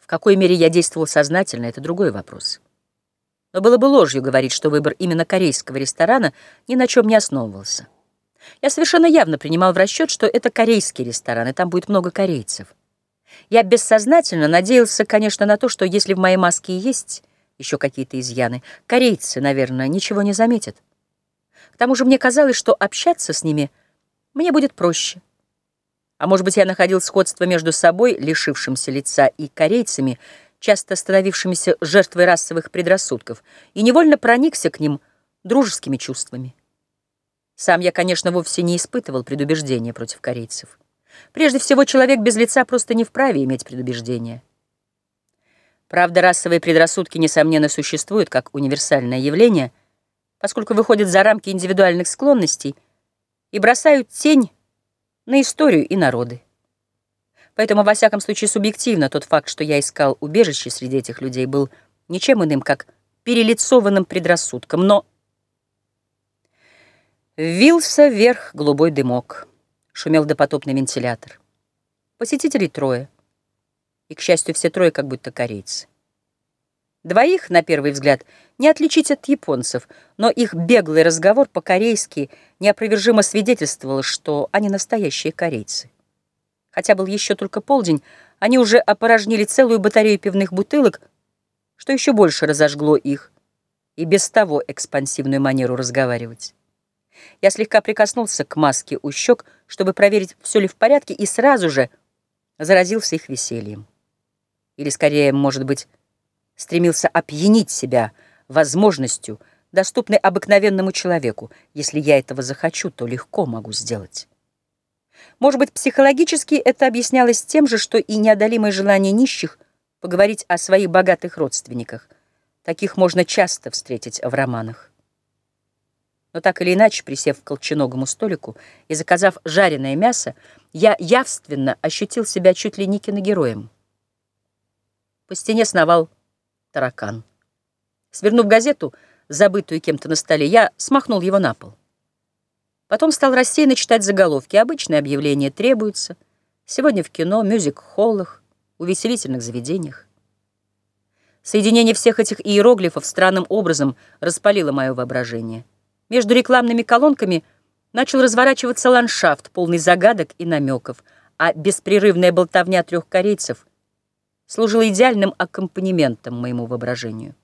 В какой мере я действовал сознательно, это другой вопрос. Но было бы ложью говорить, что выбор именно корейского ресторана ни на чем не основывался. Я совершенно явно принимал в расчет, что это корейский ресторан, и там будет много корейцев. Я бессознательно надеялся, конечно, на то, что если в моей маске есть еще какие-то изъяны, корейцы, наверное, ничего не заметят. К тому же мне казалось, что общаться с ними мне будет проще. А может быть, я находил сходство между собой, лишившимся лица, и корейцами, часто становившимися жертвой расовых предрассудков, и невольно проникся к ним дружескими чувствами. Сам я, конечно, вовсе не испытывал предубеждения против корейцев. Прежде всего, человек без лица просто не вправе иметь предубеждения. Правда, расовые предрассудки, несомненно, существуют как универсальное явление, поскольку выходят за рамки индивидуальных склонностей и бросают тень на историю и народы. Поэтому, во всяком случае, субъективно тот факт, что я искал убежище среди этих людей, был ничем иным, как перелицованным предрассудком. Но вился вверх голубой дымок, шумел допотопный вентилятор. Посетителей трое — и, к счастью, все трое как будто корейцы. Двоих, на первый взгляд, не отличить от японцев, но их беглый разговор по-корейски неопровержимо свидетельствовал, что они настоящие корейцы. Хотя был еще только полдень, они уже опорожнили целую батарею пивных бутылок, что еще больше разожгло их, и без того экспансивную манеру разговаривать. Я слегка прикоснулся к маске у щек, чтобы проверить, все ли в порядке, и сразу же заразился их весельем или, скорее, может быть, стремился опьянить себя возможностью, доступной обыкновенному человеку. Если я этого захочу, то легко могу сделать. Может быть, психологически это объяснялось тем же, что и неодолимое желание нищих поговорить о своих богатых родственниках. Таких можно часто встретить в романах. Но так или иначе, присев к колченогому столику и заказав жареное мясо, я явственно ощутил себя чуть ли не киногероем. По стене сновал таракан. Свернув газету, забытую кем-то на столе, я смахнул его на пол. Потом стал рассеянно читать заголовки. Обычные объявления требуются. Сегодня в кино, мюзик-холлах, увеселительных заведениях. Соединение всех этих иероглифов странным образом распалило мое воображение. Между рекламными колонками начал разворачиваться ландшафт, полный загадок и намеков, а беспрерывная болтовня трех корейцев служила идеальным аккомпанементом моему воображению.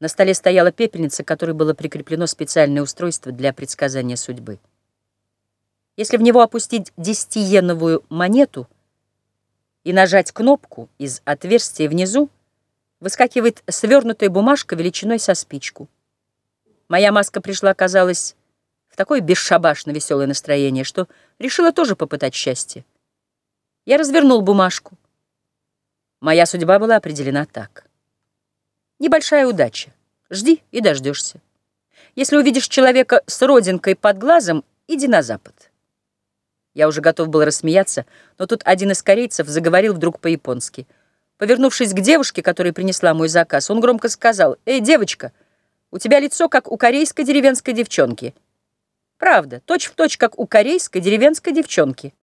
На столе стояла пепельница, к которой было прикреплено специальное устройство для предсказания судьбы. Если в него опустить десятиеновую монету и нажать кнопку из отверстия внизу, выскакивает свернутая бумажка величиной со спичку. Моя маска пришла, казалось, в такое бесшабашно веселое настроение, что решила тоже попытать счастье. Я развернул бумажку. Моя судьба была определена так. Небольшая удача. Жди и дождешься. Если увидишь человека с родинкой под глазом, иди на запад. Я уже готов был рассмеяться, но тут один из корейцев заговорил вдруг по-японски. Повернувшись к девушке, которая принесла мой заказ, он громко сказал, «Эй, девочка, у тебя лицо, как у корейской деревенской девчонки». Правда, точь-в-точь, точь, как у корейской деревенской девчонки.